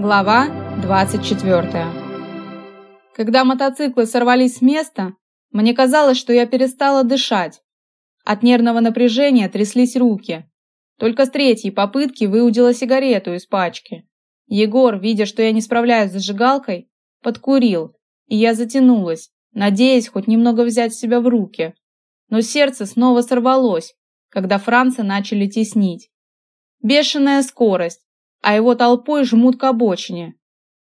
Глава 24. Когда мотоциклы сорвались с места, мне казалось, что я перестала дышать. От нервного напряжения тряслись руки. Только с третьей попытки выудила сигарету из пачки. Егор, видя, что я не справляюсь с зажигалкой, подкурил, и я затянулась, надеясь хоть немного взять себя в руки. Но сердце снова сорвалось, когда Франца начали теснить. Бешеная скорость, а его толпой жмут к обочине.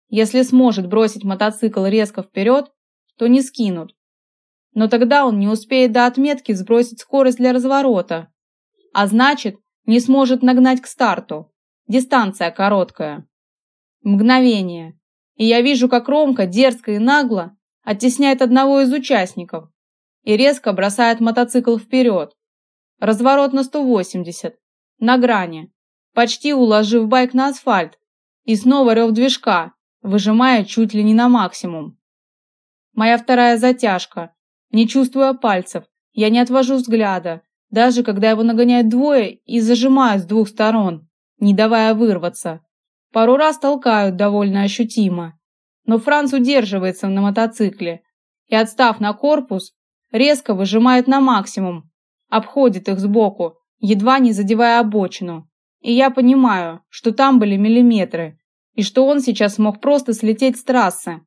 Если сможет бросить мотоцикл резко вперед, то не скинут. Но тогда он не успеет до отметки сбросить скорость для разворота, а значит, не сможет нагнать к старту. Дистанция короткая. Мгновение. И я вижу, как Ромка дерзко и нагло оттесняет одного из участников и резко бросает мотоцикл вперед. Разворот на 180, на грани почти уложив байк на асфальт, и снова рев движка, выжимая чуть ли не на максимум. Моя вторая затяжка. Не чувствуя пальцев, я не отвожу взгляда, даже когда его нагоняют двое и зажимаю с двух сторон, не давая вырваться. Пару раз толкают довольно ощутимо, но Франц удерживается на мотоцикле и, отстав на корпус, резко выжимает на максимум, обходит их сбоку, едва не задевая обочину. И я понимаю, что там были миллиметры, и что он сейчас мог просто слететь с трассы.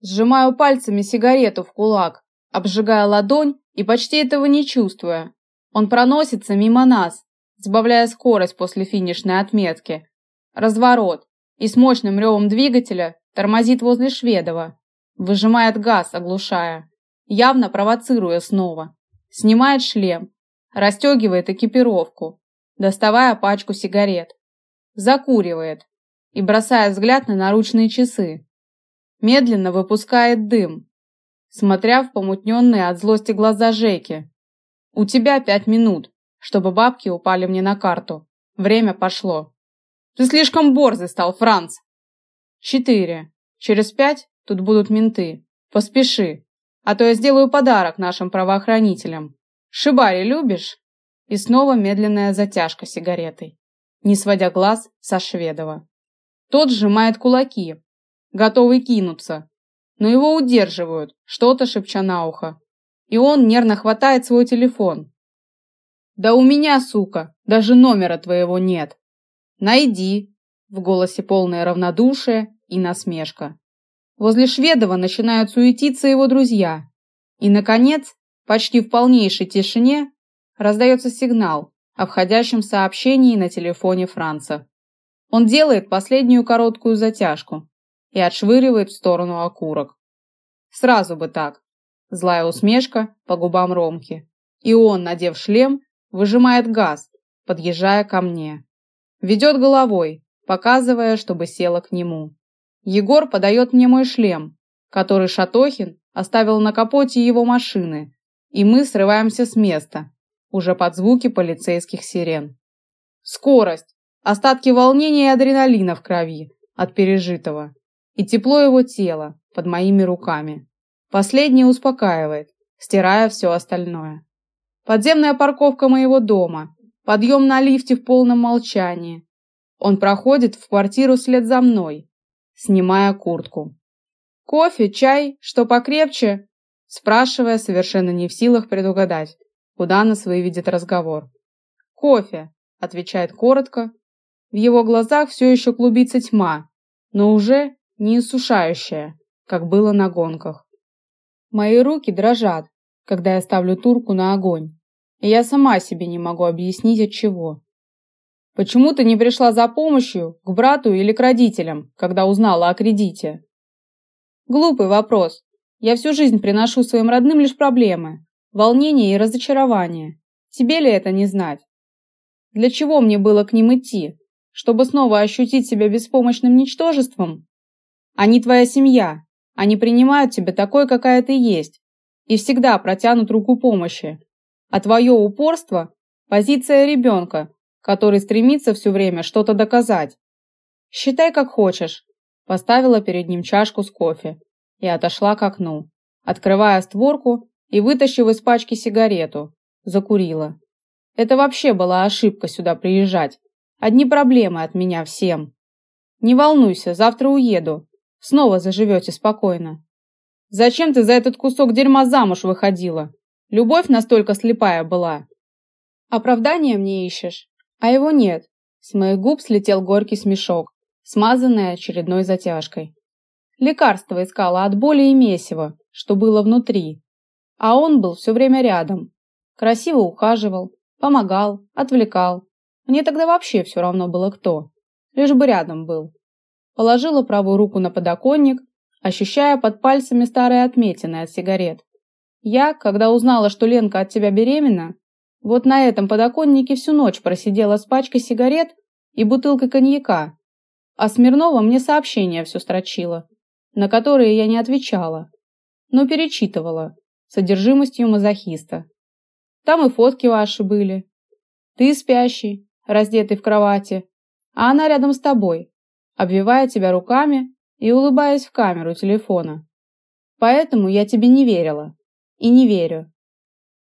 Сжимаю пальцами сигарету в кулак, обжигая ладонь и почти этого не чувствуя. Он проносится мимо нас, сбавляя скорость после финишной отметки. Разворот. И с мощным ревом двигателя тормозит возле Шведова. Выжимает газ, оглушая. Явно провоцируя снова. Снимает шлем. Расстегивает экипировку доставая пачку сигарет. Закуривает и бросая взгляд на наручные часы. Медленно выпускает дым, смотря в помутненные от злости глаза Жеки. «У тебя пять минут, чтобы бабки упали мне на карту. Время пошло». «Ты слишком борзый стал, Франц!» «Четыре. Через пять тут будут менты. Поспеши, а то я сделаю подарок нашим правоохранителям. Шибари любишь?» И снова медленная затяжка сигаретой, не сводя глаз со Шведова. Тот сжимает кулаки, готовый кинуться, но его удерживают, что-то шепча на ухо. И он нервно хватает свой телефон. «Да у меня, сука, даже номера твоего нет!» «Найди!» В голосе полное равнодушие и насмешка. Возле Шведова начинают суетиться его друзья. И, наконец, почти в полнейшей тишине раздается сигнал о входящем сообщении на телефоне Франца. Он делает последнюю короткую затяжку и отшвыривает в сторону окурок. Сразу бы так. Злая усмешка по губам Ромки. И он, надев шлем, выжимает газ, подъезжая ко мне. Ведет головой, показывая, чтобы села к нему. Егор подает мне мой шлем, который Шатохин оставил на капоте его машины, и мы срываемся с места, уже под звуки полицейских сирен. Скорость, остатки волнения и адреналина в крови от пережитого и тепло его тела под моими руками. Последнее успокаивает, стирая все остальное. Подземная парковка моего дома, подъем на лифте в полном молчании. Он проходит в квартиру вслед за мной, снимая куртку. Кофе, чай, что покрепче, спрашивая, совершенно не в силах предугадать куда нас выведет разговор. «Кофе», — отвечает коротко. В его глазах все еще клубится тьма, но уже не иссушающая, как было на гонках. Мои руки дрожат, когда я ставлю турку на огонь, и я сама себе не могу объяснить от чего. Почему ты не пришла за помощью к брату или к родителям, когда узнала о кредите? Глупый вопрос. Я всю жизнь приношу своим родным лишь проблемы, волнение и разочарование. Тебе ли это не знать? Для чего мне было к ним идти? Чтобы снова ощутить себя беспомощным ничтожеством? Они твоя семья. Они принимают тебя такой, какая ты есть, и всегда протянут руку помощи. А твое упорство – позиция ребенка, который стремится все время что-то доказать. Считай, как хочешь. Поставила перед ним чашку с кофе и отошла к окну, открывая створку и, вытащив из пачки сигарету, закурила. Это вообще была ошибка сюда приезжать. Одни проблемы от меня всем. Не волнуйся, завтра уеду. Снова заживете спокойно. Зачем ты за этот кусок дерьма замуж выходила? Любовь настолько слепая была. Оправдание мне ищешь, а его нет. С моих губ слетел горький смешок, смазанный очередной затяжкой. Лекарство искала от боли и месива, что было внутри. А он был все время рядом. Красиво ухаживал, помогал, отвлекал. Мне тогда вообще все равно было кто. Лишь бы рядом был. Положила правую руку на подоконник, ощущая под пальцами старые отметины от сигарет. Я, когда узнала, что Ленка от тебя беременна, вот на этом подоконнике всю ночь просидела с пачкой сигарет и бутылкой коньяка. А Смирнова мне сообщение все строчила, на которые я не отвечала, но перечитывала, содержимостью мазохиста. Там и фотки ваши были. Ты спящий, раздетый в кровати, а она рядом с тобой, обвивая тебя руками и улыбаясь в камеру телефона. Поэтому я тебе не верила. И не верю.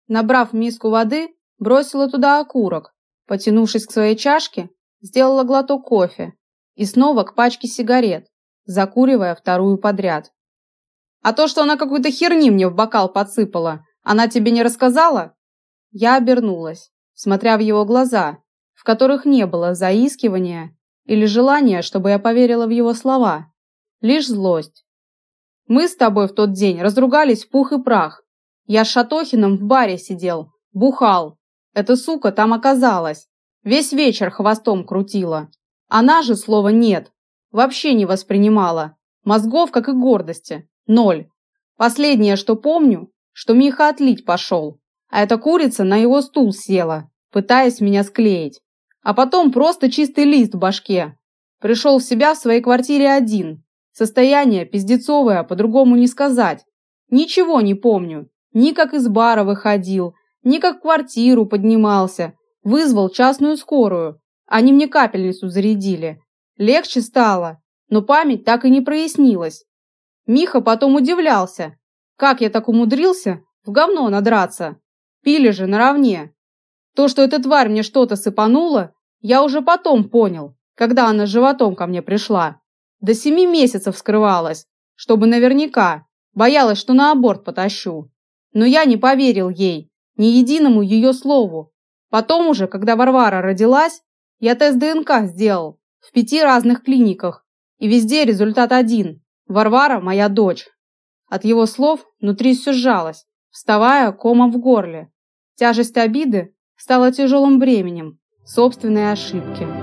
Набрав миску воды, бросила туда окурок, потянувшись к своей чашке, сделала глоток кофе и снова к пачке сигарет, закуривая вторую подряд. А то, что она какой-то херни мне в бокал подсыпала, она тебе не рассказала? Я обернулась, смотря в его глаза, в которых не было заискивания или желания, чтобы я поверила в его слова, лишь злость. Мы с тобой в тот день разругались в пух и прах. Я с Шатохиным в баре сидел, бухал. Эта сука там оказалась. Весь вечер хвостом крутила. Она же слова «нет» вообще не воспринимала. Мозгов, как и гордости, ноль. Последнее, что помню, что Миха отлить пошел, а эта курица на его стул села, пытаясь меня склеить. А потом просто чистый лист в башке. Пришел в себя в своей квартире один. Состояние пиздецовое, по-другому не сказать. Ничего не помню. Ни как из бара выходил, ни как в квартиру поднимался. Вызвал частную скорую. Они мне капельницу зарядили. Легче стало, но память так и не прояснилась. Миха потом удивлялся, как я так умудрился в говно надраться. Пили же наравне. То, что эта тварь мне что-то сыпанула, я уже потом понял, когда она животом ко мне пришла. До семи месяцев скрывалась, чтобы наверняка, боялась, что на аборт потащу. Но я не поверил ей, ни единому ее слову. Потом уже, когда Варвара родилась, я тест ДНК сделал в пяти разных клиниках, и везде результат один. Варвара – моя дочь. От его слов внутри все сжалось, вставая комом в горле. Тяжесть обиды стала тяжелым бременем собственной ошибки.